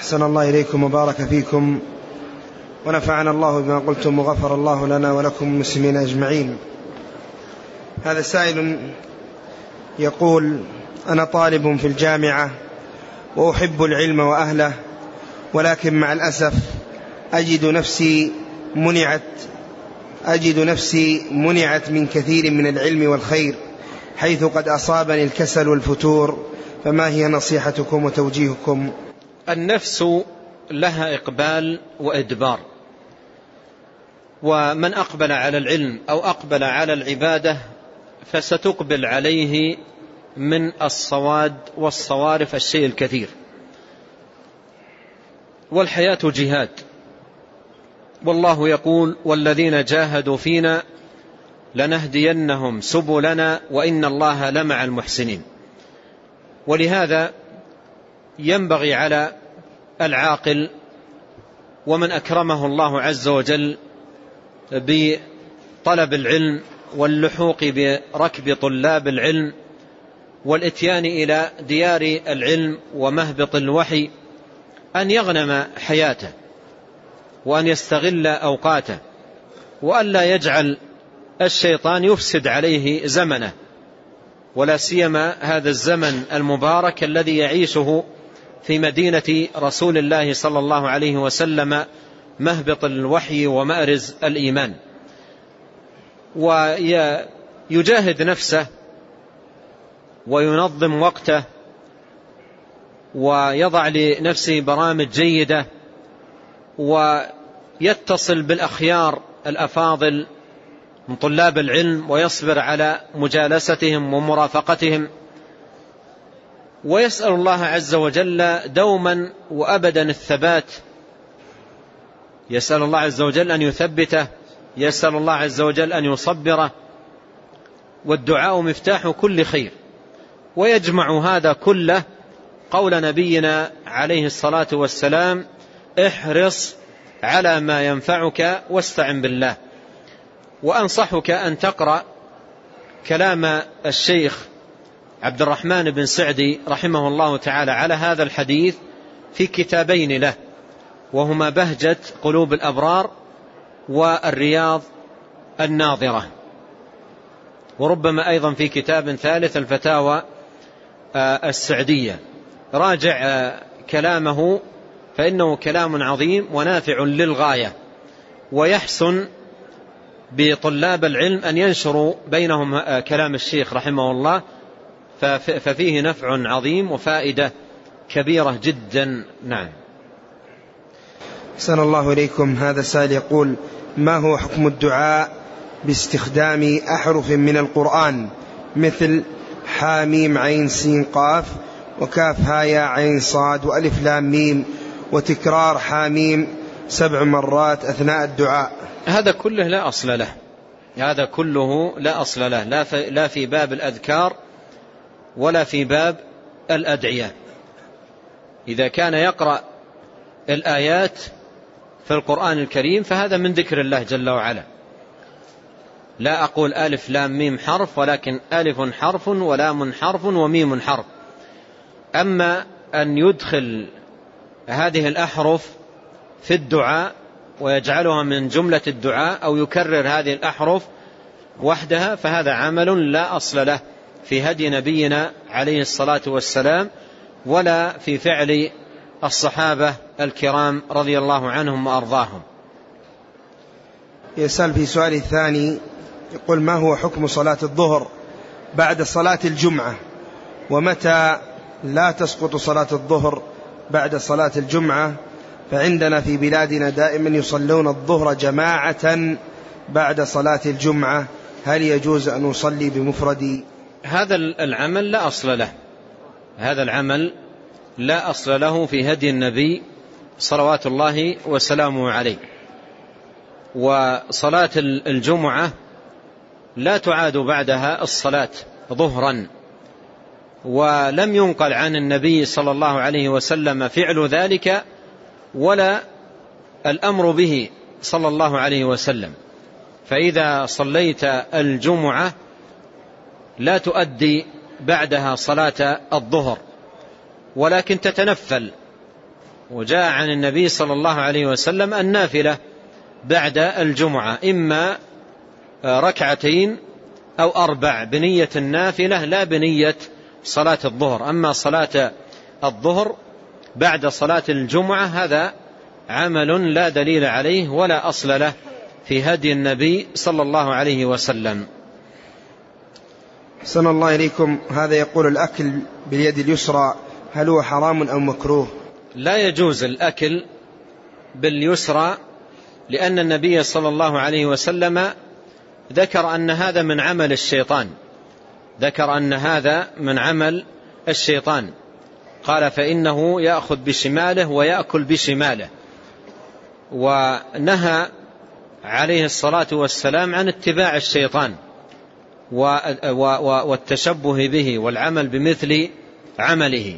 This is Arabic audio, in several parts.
أحسن الله إليكم وبارك فيكم ونفعنا الله بما قلتم وغفر الله لنا ولكم المسلمين أجمعين. هذا سائل يقول أنا طالب في الجامعة وأحب العلم وأهله ولكن مع الأسف أجد نفسي منعت أجد نفسي منعت من كثير من العلم والخير حيث قد أصابني الكسل والفتور فما هي نصيحتكم وتوجيهكم؟ النفس لها إقبال وإدبار. ومن أقبل على العلم أو أقبل على العبادة فستقبل عليه من الصواد والصوارف الشيء الكثير. والحياة جهاد. والله يقول والذين جاهدوا فينا لنهدينهم سبلنا وإن الله لمع المحسنين. ولهذا ينبغي على العاقل ومن أكرمه الله عز وجل بطلب العلم واللحوق بركب طلاب العلم والإتيان إلى ديار العلم ومهبط الوحي أن يغنم حياته وأن يستغل أوقاته وأن لا يجعل الشيطان يفسد عليه زمنه ولا سيما هذا الزمن المبارك الذي يعيشه في مدينة رسول الله صلى الله عليه وسلم مهبط الوحي ومأرز الإيمان. ويجاهد نفسه وينظم وقته ويضع لنفسه برامج جيدة ويتصل بالأخيار الأفاضل من طلاب العلم ويصبر على مجالستهم ومرافقتهم. ويسأل الله عز وجل دوما وأبدا الثبات. يسأل الله عز وجل أن يثبته يسأل الله عز وجل أن يصبره. والدعاء مفتاح كل خير. ويجمع هذا كله قول نبينا عليه الصلاة والسلام احرص على ما ينفعك واستعن بالله. وأنصحك أن تقرأ كلام الشيخ عبد الرحمن بن سعدي رحمه الله تعالى على هذا الحديث في كتابين له وهما بهجة قلوب الأبرار والرياض الناظرة. وربما أيضا في كتاب ثالث الفتاوى السعدية. راجع كلامه فإنه كلام عظيم ونافع للغاية ويحسن بطلاب العلم أن ينشروا بينهم كلام الشيخ رحمه الله ففيه نفع عظيم وفائدة كبيرة جدا. نعم. سن الله إليكم. هذا سائل يقول ما هو حكم الدعاء باستخدام أحرف من القرآن؟ مثل حاميم عين سين قاف وكاف هايا عين صاد وألف لام ميم وتكرار حاميم سبع مرات أثناء الدعاء. هذا كله لا أصل له. هذا كله لا أصل له. لا في, لا في باب الأذكار ولا في باب الأدعية. إذا كان يقرأ الآيات في القرآن الكريم فهذا من ذكر الله جل وعلا. لا أقول ألف لام ميم حرف ولكن ألف حرف ولام حرف وميم حرف. أما أن يدخل هذه الأحرف في الدعاء ويجعلها من جملة الدعاء أو يكرر هذه الأحرف وحدها فهذا عمل لا أصل له. في هدي نبينا عليه الصلاة والسلام ولا في فعل الصحابة الكرام رضي الله عنهم وأرضاهم. يسأل في سؤال الثاني يقول ما هو حكم صلاة الظهر بعد صلاة الجمعة؟ ومتى لا تسقط صلاة الظهر بعد صلاة الجمعة؟ فعندنا في بلادنا دائما يصلون الظهر جماعة بعد صلاة الجمعة. هل يجوز أن أصلي بمفردي؟ هذا العمل لا أصل له. هذا العمل لا أصل له في هدي النبي صلوات الله وسلامه عليه. وصلاة الجمعة لا تعاد بعدها الصلاة ظهرا. ولم ينقل عن النبي صلى الله عليه وسلم فعل ذلك ولا الأمر به صلى الله عليه وسلم. فإذا صليت الجمعة لا تؤدي بعدها صلاة الظهر ولكن تتنفل. وجاء عن النبي صلى الله عليه وسلم النافلة بعد الجمعة إما ركعتين أو أربع بنية النافلة لا بنية صلاة الظهر. أما صلاة الظهر بعد صلاة الجمعة هذا عمل لا دليل عليه ولا أصل له في هدي النبي صلى الله عليه وسلم. سن الله إليكم. هذا يقول الأكل باليد اليسرى هل هو حرام أو مكروه؟ لا يجوز الأكل باليسرى لأن النبي صلى الله عليه وسلم ذكر أن هذا من عمل الشيطان. ذكر أن هذا من عمل الشيطان. قال فإنه يأخذ بشماله ويأكل بشماله. ونهى عليه الصلاة والسلام عن اتباع الشيطان. والتشبه به والعمل بمثل عمله.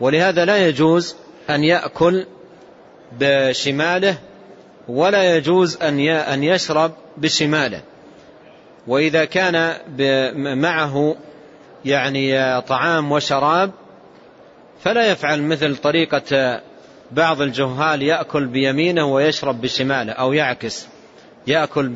ولهذا لا يجوز أن يأكل بشماله ولا يجوز أن يشرب بشماله. وإذا كان معه يعني طعام وشراب فلا يفعل مثل طريقة بعض الجهال يأكل بيمينه ويشرب بشماله أو يعكس يأكل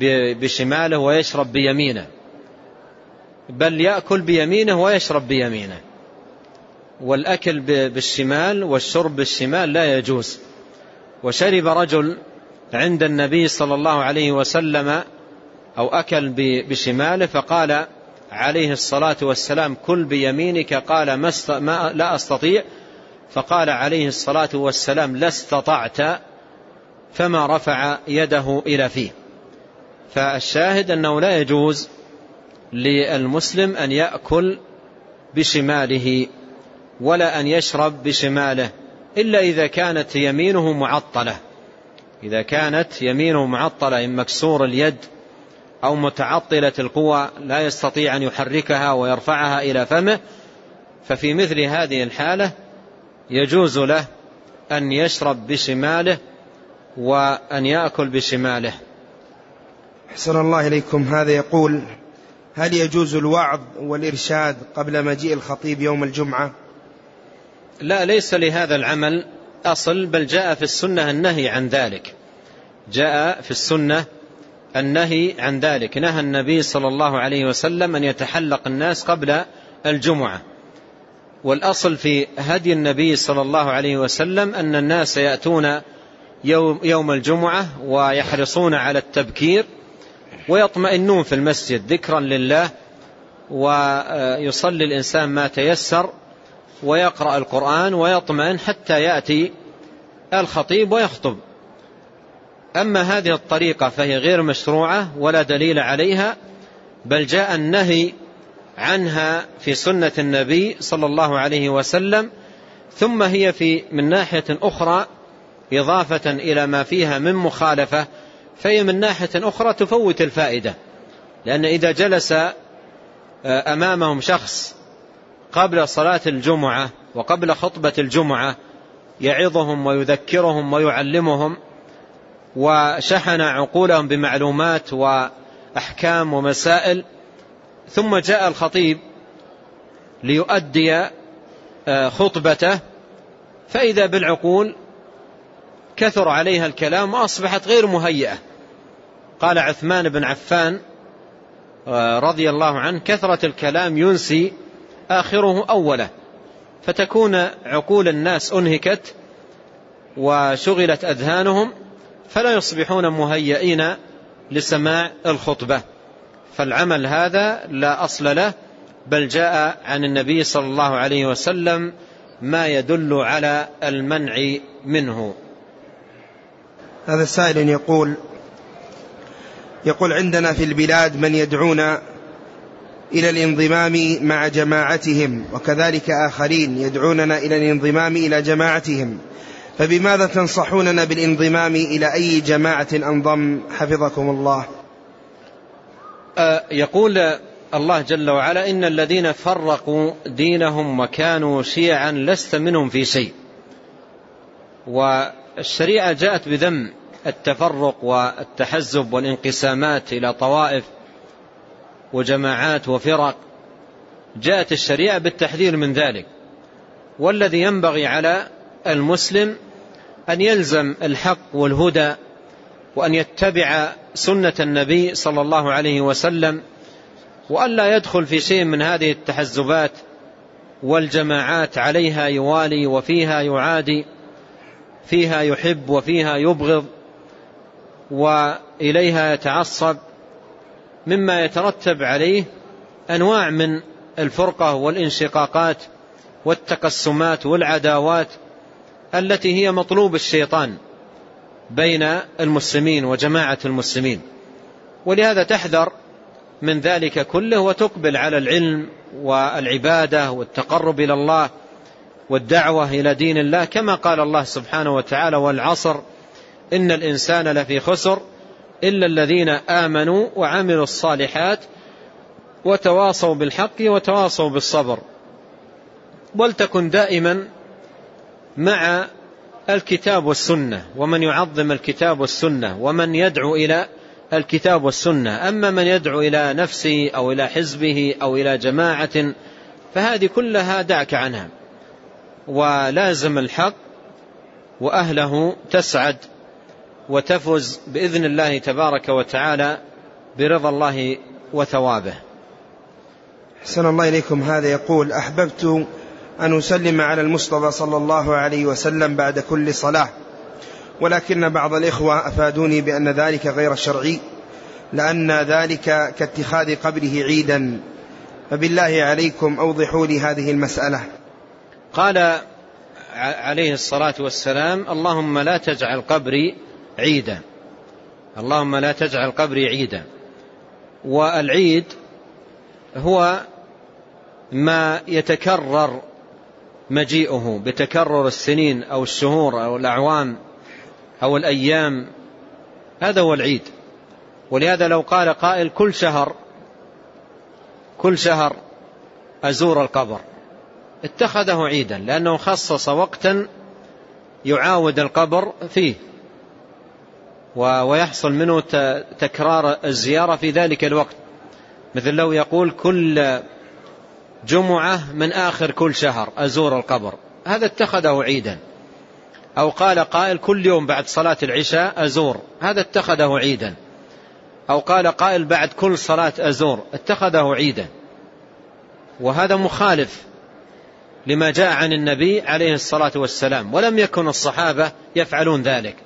بشماله ويشرب بيمينه. بل يأكل بيمينه ويشرب بيمينه. والأكل بالشمال والشرب بالشمال لا يجوز. وشرب رجل عند النبي صلى الله عليه وسلم أو أكل بشماله فقال عليه الصلاة والسلام كل بيمينك قال ما, لا أستطيع. فقال عليه الصلاة والسلام لا استطعت فما رفع يده إلى فيه. فالشاهد أنه لا يجوز للمسلم أن يأكل بشماله ولا أن يشرب بشماله إلا إذا كانت يمينه معطلة. إذا كانت يمينه معطلة إن مكسور اليد أو متعطلة القوى لا يستطيع أن يحركها ويرفعها إلى فمه ففي مثل هذه الحالة يجوز له أن يشرب بشماله وأن يأكل بشماله. حسن الله إليكم. هذا يقول هل يجوز الوعظ والإرشاد قبل مجيء الخطيب يوم الجمعة؟ لا ليس لهذا العمل أصل بل جاء في السنة النهي عن ذلك. جاء في السنة النهي عن ذلك. نهى النبي صلى الله عليه وسلم أن يتحلق الناس قبل الجمعة. والأصل في هدي النبي صلى الله عليه وسلم أن الناس يأتون يوم الجمعة ويحرصون على التبكير ويطمئنون في المسجد ذكرا لله ويصلي الإنسان ما تيسر ويقرأ القرآن ويطمئن حتى يأتي الخطيب ويخطب. أما هذه الطريقة فهي غير مشروعة ولا دليل عليها بل جاء النهي عنها في سنة النبي صلى الله عليه وسلم ثم هي في من ناحية أخرى إضافة إلى ما فيها من مخالفة فهي من ناحية أخرى تفوت الفائدة. لأن إذا جلس آه، أمامهم شخص قبل صلاة الجمعة وقبل خطبة الجمعة يعظهم ويذكرهم ويعلمهم وشحن عقولهم بمعلومات وأحكام ومسائل ثم جاء الخطيب ليؤدي آه، خطبته فإذا بالعقول كثر عليها الكلام وأصبحت غير مهيئة. قال عثمان بن عفان آه، رضي الله عنه كثرة الكلام ينسي آخره أوله فتكون عقول الناس أنهكت وشغلت أذهانهم فلا يصبحون مهيئين لسماع الخطبة. فالعمل هذا لا أصل له بل جاء عن النبي صلى الله عليه وسلم ما يدل على المنع منه. هذا السائل يقول يقول عندنا في البلاد من يدعون إلى الانضمام مع جماعتهم وكذلك آخرين يدعوننا إلى الانضمام إلى جماعتهم فبماذا تنصحوننا بالانضمام إلى أي جماعة أنضم؟ حفظكم الله. أه، يقول الله جل وعلا إن الذين فرقوا دينهم وكانوا شيعا لست منهم في شيء. والشريعة جاءت بذم التفرق والتحزب والانقسامات إلى طوائف وجماعات وفرق. جاءت الشريعة بالتحذير من ذلك والذي ينبغي على المسلم أن يلزم الحق والهدى وأن يتبع سنة النبي صلى الله عليه وسلم وأن لا يدخل في شيء من هذه التحزبات والجماعات عليها يوالي وفيها يعادي. فيها يحب وفيها يبغض وإليها يتعصب مما يترتب عليه أنواع من الفرقة والانشقاقات والتقسمات والعداوات التي هي مطلوب الشيطان بين المسلمين وجماعة المسلمين. ولهذا تحذر من ذلك كله وتقبل على العلم والعبادة والتقرب إلى الله والدعوة إلى دين الله كما قال الله سبحانه وتعالى والعصر إن الإنسان لفي خسر إلا الذين آمنوا وعملوا الصالحات وتواصوا بالحق وتواصوا بالصبر. ولتكن دائما مع الكتاب والسنة ومن يعظم الكتاب والسنة ومن يدعو إلى الكتاب والسنة. أما من يدعو إلى نفسه أو إلى حزبه أو إلى جماعة فهذه كلها دعك عنها. ولازم الحق وأهله تسعد وتفز بإذن الله تبارك وتعالى برضا الله وثوابه. حسن الله إليكم. هذا يقول أحببت أن أسلم على المصطفى صلى الله عليه وسلم بعد كل صلاة ولكن بعض الإخوة أفادوني بأن ذلك غير شرعي لأن ذلك كاتخاذ قبره عيدا. فبالله عليكم أوضحوا لي هذه المسألة. قال عليه الصلاة والسلام اللهم لا تجعل قبري عيدا. اللهم لا تجعل قبري عيدا. والعيد هو ما يتكرر مجيئه بتكرر السنين أو الشهور أو الأعوام أو الأيام. هذا هو العيد. ولهذا لو قال قائل كل شهر كل شهر أزور القبر. اتخذه عيدا لأنه خصص وقتا يعاود القبر فيه. ويحصل منه تكرار الزيارة في ذلك الوقت. مثل لو يقول كل جمعة من آخر كل شهر أزور القبر. هذا اتخذه عيدا. أو قال قائل كل يوم بعد صلاة العشاء أزور. هذا اتخذه عيدا. أو قال قائل بعد كل صلاة أزور. اتخذه عيدا. وهذا مخالف. لما جاء عن النبي عليه الصلاة والسلام. ولم يكن الصحابة يفعلون ذلك.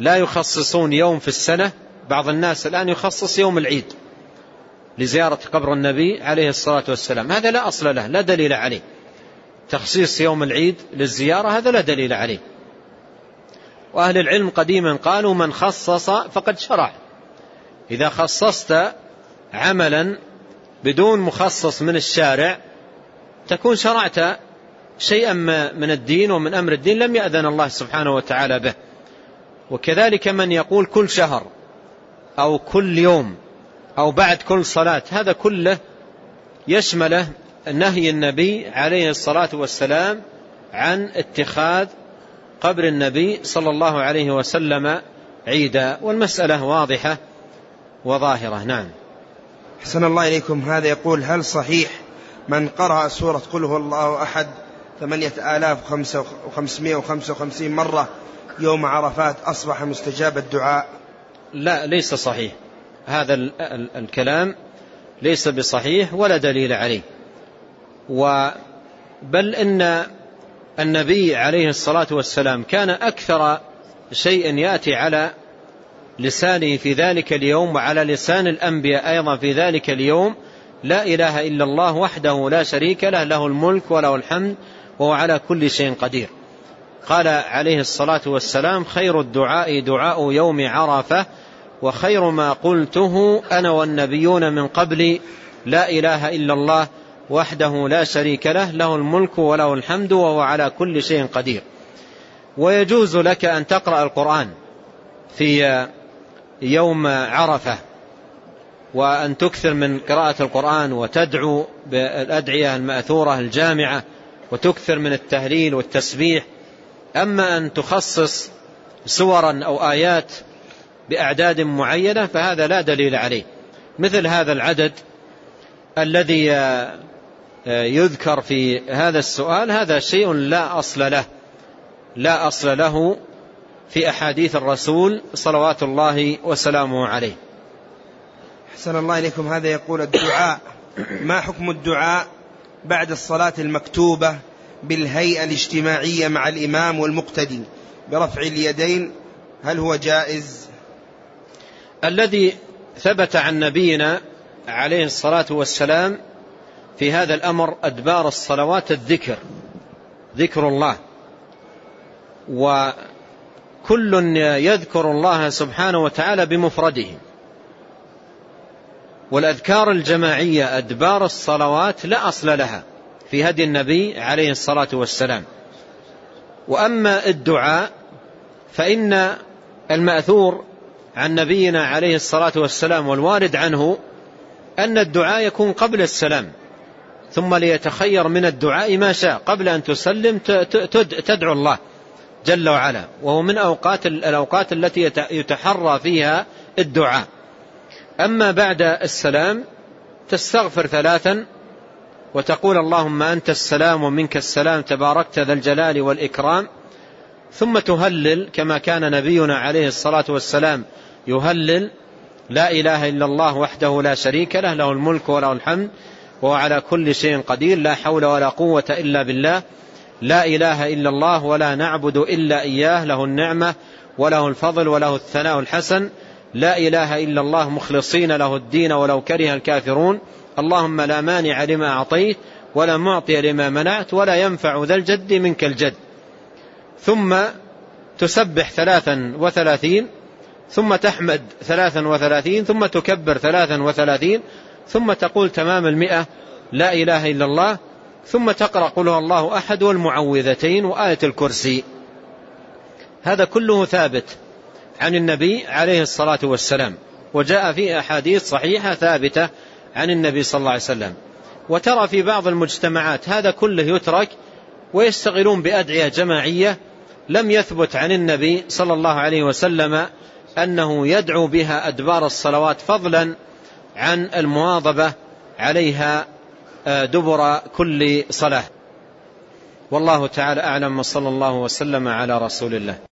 لا يخصصون يوم في السنة. بعض الناس الآن يخصص يوم العيد لزيارة قبر النبي عليه الصلاة والسلام. هذا لا أصل له لا دليل عليه. تخصيص يوم العيد للزيارة هذا لا دليل عليه. وأهل العلم قديما قالوا من خصص فقد شرع. إذا خصصت عملا بدون مخصص من الشارع تكون شرعت شيئا من الدين ومن أمر الدين لم يأذن الله سبحانه وتعالى به. وكذلك من يقول كل شهر أو كل يوم أو بعد كل صلاة هذا كله يشمله نهي النبي عليه الصلاة والسلام عن اتخاذ قبر النبي صلى الله عليه وسلم عيدا. والمسألة واضحة وظاهرة. نعم. حسن الله إليكم. هذا يقول هل صحيح من قرأ سورة قل هو الله أحد ثمانية آلاف وخمسمائة وخمسة وخمسين مرة يوم عرفات أصبح مستجاب الدعاء. لا ليس صحيح. هذا الكلام ليس بصحيح ولا دليل عليه. بل إن النبي عليه الصلاة والسلام كان أكثر شيء يأتي على لسانه في ذلك اليوم وعلى لسان الأنبياء أيضا في ذلك اليوم لا إله إلا الله وحده لا شريك له له الملك وله الحمد وهو على كل شيء قدير. قال عليه الصلاة والسلام خير الدعاء دعاء يوم عرفة وخير ما قلته أنا والنبيون من قبل لا إله إلا الله وحده لا شريك له له الملك وله الحمد وهو على كل شيء قدير. ويجوز لك أن تقرأ القرآن في يوم عرفة. وأن تكثر من قراءة القرآن وتدعو بالأدعية المأثورة الجامعة وتكثر من التهليل والتسبيح. أما أن تخصص سورا أو آيات بأعداد معينة فهذا لا دليل عليه. مثل هذا العدد الذي يذكر في هذا السؤال هذا شيء لا أصل له. لا أصل له في أحاديث الرسول صلوات الله وسلامه عليه. حسن الله إليكم. هذا يقول الدعاء. ما حكم الدعاء بعد الصلاة المكتوبة بالهيئة الاجتماعية مع الإمام والمقتدي؟ برفع اليدين. هل هو جائز؟ الذي ثبت عن نبينا عليه الصلاة والسلام في هذا الأمر أدبار الصلوات الذكر ذكر الله. وكل يذكر الله سبحانه وتعالى بمفرده. والأذكار الجماعية أدبار الصلوات لا أصل لها في هدي النبي عليه الصلاة والسلام. وأما الدعاء فإن المأثور عن نبينا عليه الصلاة والسلام والوارد عنه أن الدعاء يكون قبل السلام ثم ليتخير من الدعاء ما شاء قبل أن تسلم تدعو الله جل وعلا. وهو من أوقات الأوقات التي يتحرى فيها الدعاء. أما بعد السلام تستغفر ثلاثا وتقول اللهم أنت السلام ومنك السلام تباركت ذا الجلال والإكرام ثم تهلل كما كان نبينا عليه الصلاة والسلام يهلل لا إله إلا الله وحده لا شريك له له الملك وله الحمد وهو على كل شيء قدير لا حول ولا قوة إلا بالله لا إله إلا الله ولا نعبد إلا إياه له النعمة وله الفضل وله الثناء الحسن لا إله إلا الله مخلصين له الدين ولو كره الكافرون. اللهم لا مانع لما أعطيت ولا معطي لما منعت ولا ينفع ذا الجد منك الجد. ثم تسبح ثلاثا وثلاثين ثم تحمد ثلاثا وثلاثين ثم تكبر ثلاثا وثلاثين ثم تقول تمام المئة لا إله إلا الله ثم تقرأ قل هو الله أحد والمعوذتين وآية الكرسي. هذا كله ثابت. عن النبي عليه الصلاة والسلام وجاء في أحاديث صحيحة ثابتة عن النبي صلى الله عليه وسلم. وترى في بعض المجتمعات هذا كله يترك ويستغلون بأدعية جماعية لم يثبت عن النبي صلى الله عليه وسلم أنه يدعو بها أدبار الصلوات فضلا عن المواظبة عليها آه، دبر كل صلاة. والله تعالى أعلم وصلى الله وسلم على رسول الله.